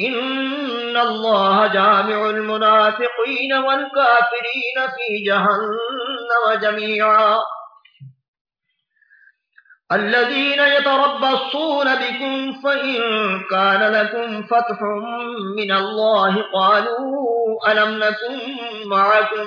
Speaker 1: ان اللہ جامع المنافقین والکافرین فی جہنم جمیعا الذين يتربصون بكم فإن كان لكم فتح من الله قالوا ألم نكن معكم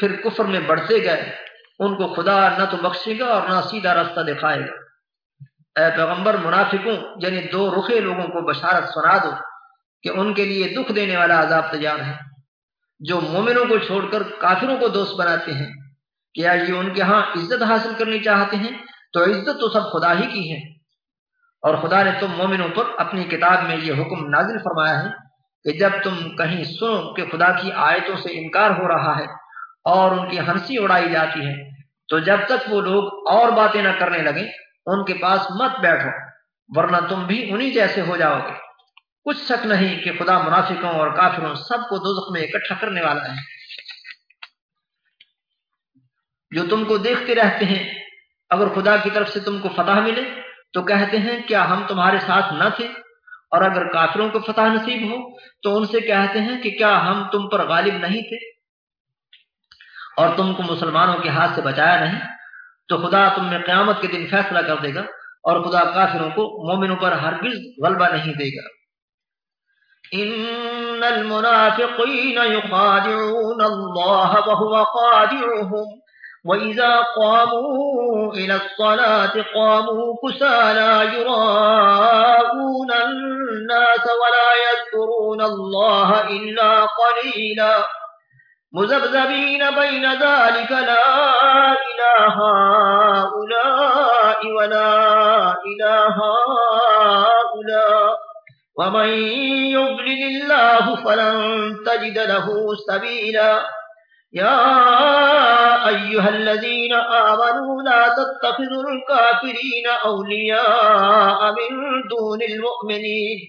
Speaker 1: پھر کفر میں بڑھتے گئے ان کو خدا نہ تو بخشے گا اور نہ سیدھا راستہ دکھائے گا اے پیغمبر منافقوں یعنی دو رخے لوگوں کو بشارت سنا دو کہ ان کے لیے دکھ دینے والا عذاب تیار ہے جو مومنوں کو چھوڑ کر کافروں کو دوست بناتے ہیں کیا یہ ان کے ہاں عزت حاصل کرنی چاہتے ہیں تو عزت تو سب خدا ہی کی ہے اور خدا نے تم مومنوں پر اپنی کتاب میں یہ حکم نازل فرمایا ہے کہ جب تم کہیں سنو کہ خدا کی آیتوں سے انکار ہو رہا ہے اور ان کی ہنسی اڑائی جاتی ہے تو جب تک وہ لوگ اور باتیں نہ کرنے لگیں ان کے پاس مت بیٹھو ورنہ تم بھی انہی جیسے ہو جاؤ گے کچھ شک نہیں کہ خدا منافقوں اور کافروں سب کو میں اکٹھا کرنے والا ہے جو تم کو دیکھتے رہتے ہیں اگر خدا کی طرف سے تم کو فتح ملے تو کہتے ہیں کیا ہم تمہارے ساتھ نہ تھے اور اگر کافروں کو فتح نصیب ہو تو ان سے کہتے ہیں کہ کیا ہم تم پر غالب نہیں تھے اور تم کو مسلمانوں کے ہاتھ سے بچایا نہیں تو خدا تم میں قیامت کے دن فیصلہ کر دے گا اور خدا کافروں کو مومنوں پر ہرگز غلبہ نہیں دے گا ان المنافقین يخادعون اللہ وهو قادعهم وَإِذَا قَامُوا إِلَى الصَّلَاةِ قَامُوا كُسَالَى يُرَاءُونَ النَّاسَ وَلَا يَذْكُرُونَ اللَّهَ إِلَّا قَلِيلًا مذبذبین بین ذالک لا الہ اولائی ولا الہ اولا ومن یبلل اللہ فلن تجد له سبیلا
Speaker 2: یا ایوہ
Speaker 1: الذین آمنوا لا تتخذوا الكافرین اولیاء من دون المؤمنین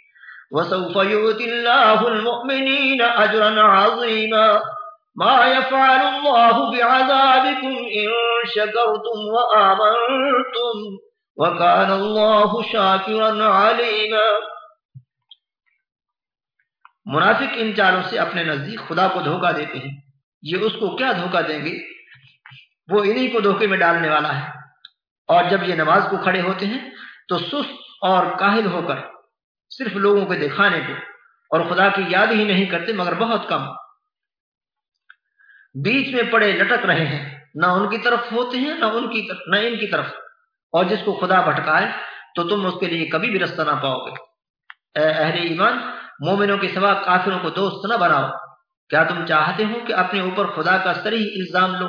Speaker 1: وسوف يؤتي الله المؤمنين أجرا عظيما ما يفعل الله بعذابكم إن شكرتم وآمنتم وكان الله شاكرا علينا منافق ان چاروں سے اپنے نزدیک خدا کو دھوکا دیتے ہیں یہ اس کو کیا دھوکا دیں گے وہ انہی کو دھوکے میں ڈالنے والا ہے اور جب یہ نماز کو کھڑے ہوتے ہیں تو سست اور کاہل ہو کر صرف لوگوں کے دکھانے کو اور خدا کی یاد ہی نہیں کرتے مگر بہت کم بیچ میں پڑے لٹک رہے ہیں نہ ان کی طرف ہوتے ہیں نہ ان کی طرف نہ ان کی طرف اور جس کو خدا بھٹکائے تو تم اس کے لیے کبھی بھی رستہ نہ پاؤ گے اے اہل ایمان مومنوں کے سوا کافروں کو دوست نہ بناؤ کیا تم چاہتے ہو کہ اپنے اوپر خدا کا سر ہی الزام لو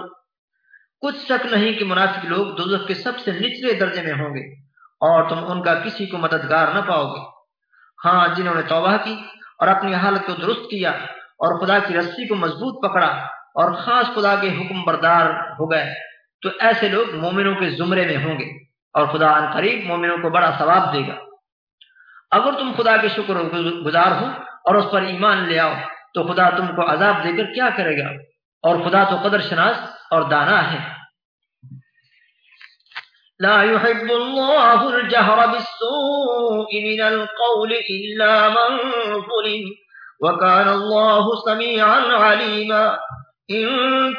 Speaker 1: کچھ شک نہیں کہ منافق لوگ دوزخ کے سب سے نچلے درجے میں ہوں گے اور تم ان کا کسی کو مددگار نہ پاؤ گے ہاں جنہوں نے توبہ کی اور اپنی حالت کو درست کیا اور خدا کی رسی کو مضبوط پکڑا اور خاص خدا کے حکم بردار ہو گئے تو ایسے لوگ مومنوں کے زمرے میں ہوں گے اور خدا ان قریب مومنوں کو بڑا ثواب دے گا اگر تم خدا کے شکر گزار ہو اور اس پر ایمان لے آؤ تو خدا تم کو عذاب دے کر کیا کرے گا اور خدا تو قدر شناس اور دانا ہے لا يحب الله الجهر بالسوء من القول إلا من ظلم وكان الله سميعا عليما إن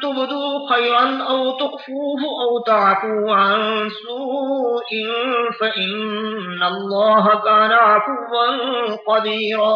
Speaker 1: تبدو خيرا أو تقفوه أو تعفو عن سوء فإن الله كان عفوا قديرا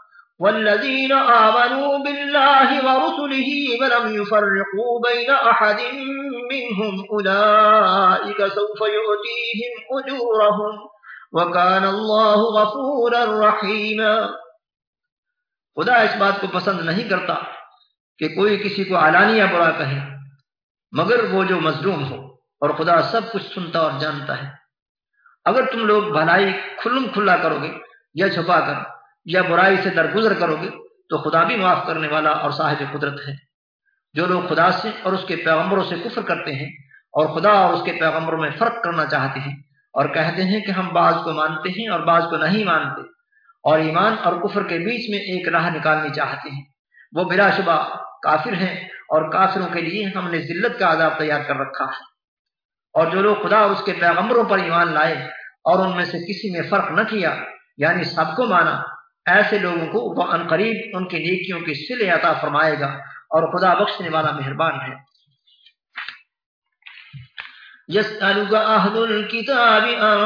Speaker 1: والذين آمنوا بالله ورسله ولم يفرقوا بين أحد منهم أولئك سوف يؤتيهم أجورهم وكان الله غفورا رحيما خدا اس بات کو پسند نہیں کرتا کہ کوئی کسی کو علانیہ برا کہے مگر وہ جو مظلوم ہو اور خدا سب کچھ سنتا اور جانتا ہے اگر تم لوگ بھلائی کھلم کھلا کرو گے یا چھپا کرو یا برائی سے درگزر کرو گے تو خدا بھی معاف کرنے والا اور صاحب قدرت ہے جو لوگ خدا سے اور اس کے پیغمبروں سے کفر کرتے ہیں اور خدا اور اس کے پیغمبروں میں فرق کرنا چاہتے ہیں اور کہتے ہیں کہ ہم بعض کو مانتے ہیں اور بعض کو نہیں مانتے اور ایمان اور کفر کے بیچ میں ایک راہ نکالنی چاہتے ہیں وہ بلا شبہ کافر ہیں اور کافروں کے لیے ہم نے ذلت کا عذاب تیار کر رکھا ہے اور جو لوگ خدا اور اس کے پیغمبروں پر ایمان لائے اور ان میں سے کسی میں فرق نہ کیا یعنی سب کو مانا ایسے لوگوں کو وہ ان قریب ان کی نیکیوں کی سلے عطا فرمائے گا اور خدا بخشنے والا مہربان ہے يسألك أهل الكتاب أن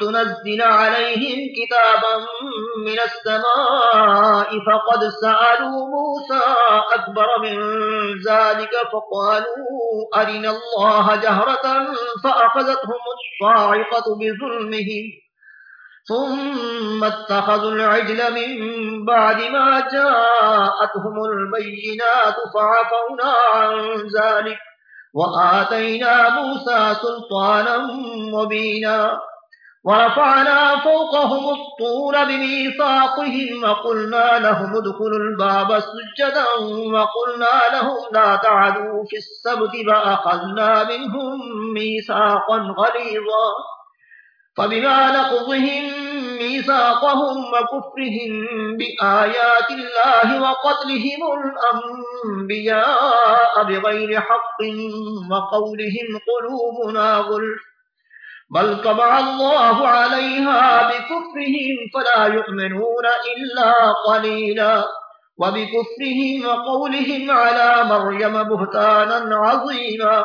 Speaker 1: تنزل عليهم كتابا من السماء فقد سألوا موسى أكبر من ذلك فقالوا أرنا الله جهرة فأخذتهم الصاعقة بظلمهم ثم اتخذوا العجل من بعد ما جاءتهم البينات فعفونا عن ذلك وآتينا موسى سلطانا مبينا ورفعنا فوقهم الطور بميثاقهم وقلنا وقلنا لهم لهم ادخلوا الباب سجدا لا تعدوا في السبت فأخذنا منهم ميثاقا غليظا فبما لقضهم ميثاقهم وكفرهم بآيات الله وقتلهم الأنبياء بغير حق وقولهم قلوبنا غلف بل طبع الله عليها بكفرهم فلا يؤمنون إلا قليلا وبكفرهم وقولهم على مريم بهتانا عظيما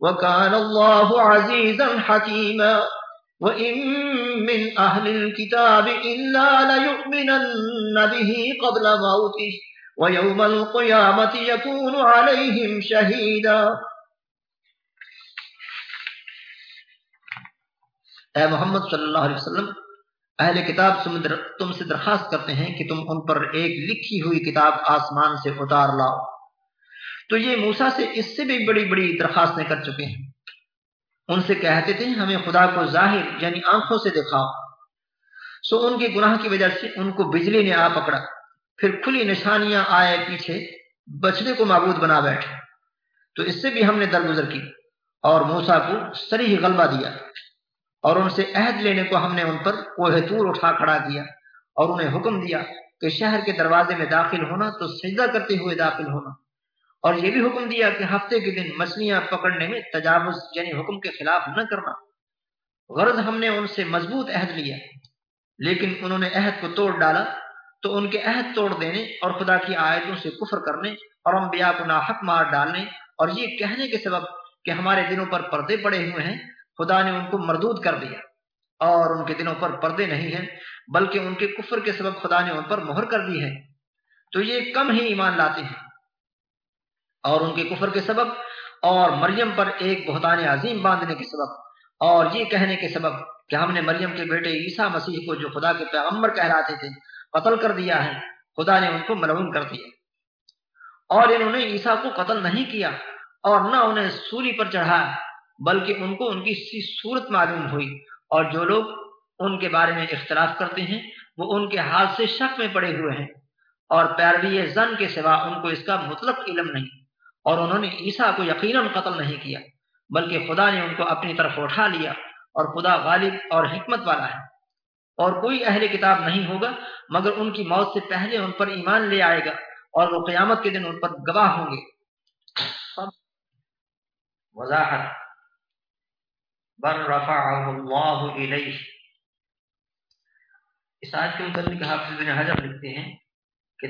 Speaker 1: وكان الله عزيزا حكيما وإن من أهل الكتاب إلا ليؤمنن به قبل موته ويوم القيامة يكون عليهم شهيدا اے محمد صلی اللہ علیہ وسلم اہل کتاب تم سے درخواست کرتے ہیں کہ تم ان پر ایک لکھی ہوئی کتاب آسمان سے اتار لاؤ تو یہ موسا سے اس سے بھی بڑی بڑی درخواستیں کر چکے ہیں ان سے کہتے تھے ہمیں خدا کو ظاہر یعنی آنکھوں سے دکھاؤ سو ان کے گناہ کی وجہ سے ان کو کو بجلی نے آ پکڑا پھر کھلی نشانیاں آئے پیچھے بچنے معبود بنا بیٹھے تو اس سے بھی ہم نے درگزر کی اور موسا کو سری غلبہ دیا اور ان سے عہد لینے کو ہم نے ان پر کوہ اٹھا کھڑا دیا اور انہیں حکم دیا کہ شہر کے دروازے میں داخل ہونا تو سجدہ کرتے ہوئے داخل ہونا اور یہ بھی حکم دیا کہ ہفتے کے دن مچھلیاں پکڑنے میں تجاوز یعنی حکم کے خلاف نہ کرنا غرض ہم نے ان سے مضبوط عہد لیا لیکن انہوں نے عہد کو توڑ ڈالا تو ان کے عہد توڑ دینے اور خدا کی آیتوں سے کفر کرنے اور انبیاء کو ناحق مار ڈالنے اور یہ کہنے کے سبب کہ ہمارے دنوں پر پردے پڑے ہوئے ہیں خدا نے ان کو مردود کر دیا اور ان کے دنوں پر پردے نہیں ہیں بلکہ ان کے کفر کے سبب خدا نے ان پر مہر کر دی ہے تو یہ کم ہی ایمان لاتے ہیں اور ان کے کفر کے سبب اور مریم پر ایک بہتان عظیم باندھنے کے سبب اور یہ کہنے کے سبب کہ ہم نے مریم کے بیٹے عیسیٰ مسیح کو جو خدا کے پیغمبر کہلاتے تھے قتل کر دیا ہے خدا نے ان کو ملعون کر دیا اور انہوں نے عیسیٰ کو قتل نہیں کیا اور نہ انہیں سولی پر چڑھایا بلکہ ان کو ان کی سی صورت معلوم ہوئی اور جو لوگ ان کے بارے میں اختلاف کرتے ہیں وہ ان کے حال سے شک میں پڑے ہوئے ہیں اور پیروی زن کے سوا ان کو اس کا مطلق علم نہیں اور انہوں نے عیسیٰ کو یقیناً قتل نہیں کیا بلکہ خدا نے ان کو اپنی طرف اٹھا لیا اور خدا غالب اور حکمت والا ہے اور کوئی اہل کتاب نہیں ہوگا مگر ان کی موت سے پہلے ان پر ایمان لے آئے گا اور وہ قیامت کے دن ان پر گواہ ہوں گے وضاحت اس کے کہ حافظ بن لکھتے ہیں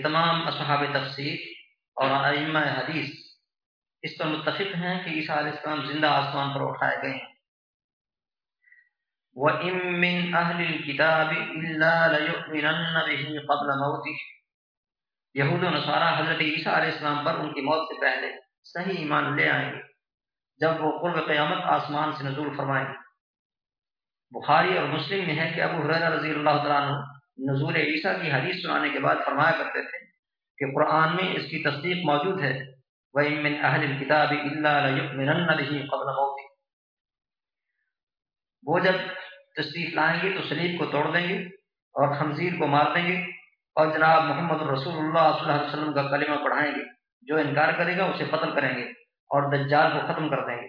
Speaker 1: تمام اصحاب تفسیر اور حدیث اس پر متفق ہیں کہ عیسیٰ علیہ السلام زندہ آسمان پر اٹھائے گئے ہیں وَإِن أَهْلِ الْكِتَابِ إِلَّا لَيُؤْمِنَنَّ بِهِ قَبْلَ یہود و نصارہ حضرت عیسیٰ علیہ السلام پر ان کی موت سے پہلے صحیح ایمان لے آئیں گے جب وہ قرب قیامت آسمان سے نزول فرمائیں گے بخاری اور مسلم میں ہے کہ ابو حریرہ رضی اللہ تعالیٰ نزول عیسیٰ کی حدیث سنانے کے بعد فرمایا کرتے تھے کہ قرآن میں اس کی تصدیق موجود ہے وَإِن مِّنْ أَهْلِ الْكِتَابِ إِلَّا لَيُؤْمِنَنَّ لِهِ قَبْلَ مَوْتِ وہ جب تشریف لائیں گے تو سلیب کو توڑ دیں گے اور خنزیر کو مار دیں گے اور جناب محمد رسول اللہ صلی اللہ علیہ وسلم کا کلمہ پڑھائیں گے جو انکار کرے گا اسے قتل کریں گے اور دجال کو ختم کر دیں گے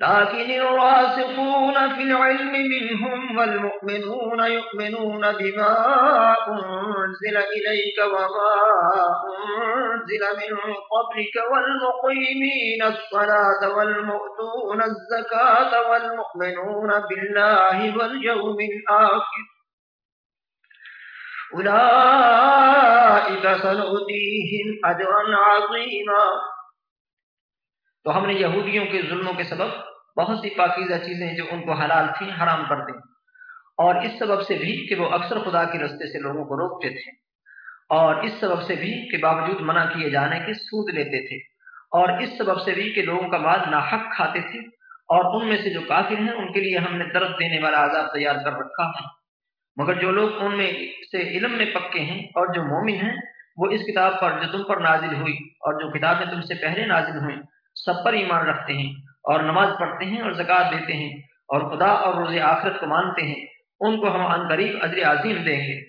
Speaker 1: لكن الراسقون في العلم منهم والمؤمنون يؤمنون بما أنزل إليك وما أنزل من قبلك والمقيمين الصلاة والمؤتون الزكاة والمؤمنون بالله واليوم الآخر أولئك سنؤديهم أجرا عظيما تو ہم نے یہودیوں کے ظلموں کے سبب بہت سی پاکیزہ چیزیں جو ان کو حلال تھیں حرام کر دیں اور اس سبب سے بھی کہ وہ اکثر خدا کے رستے سے لوگوں کو روکتے تھے اور اس سبب سے بھی کہ باوجود منع کیے جانے کے سود لیتے تھے اور اس سبب سے بھی کہ لوگوں کا بعد ناحق حق کھاتے تھے اور ان میں سے جو کافر ہیں ان کے لیے ہم نے درد دینے والا عذاب تیار کر رکھا ہے مگر جو لوگ ان میں سے علم میں پکے ہیں اور جو مومن ہیں وہ اس کتاب پر جو تم پر نازل ہوئی اور جو کتابیں تم سے پہلے نازل ہوئیں سب پر ایمان رکھتے ہیں اور نماز پڑھتے ہیں اور زکوٰۃ دیتے ہیں اور خدا اور روز آخرت کو مانتے ہیں ان کو ہم عن قریب عظیم دیں گے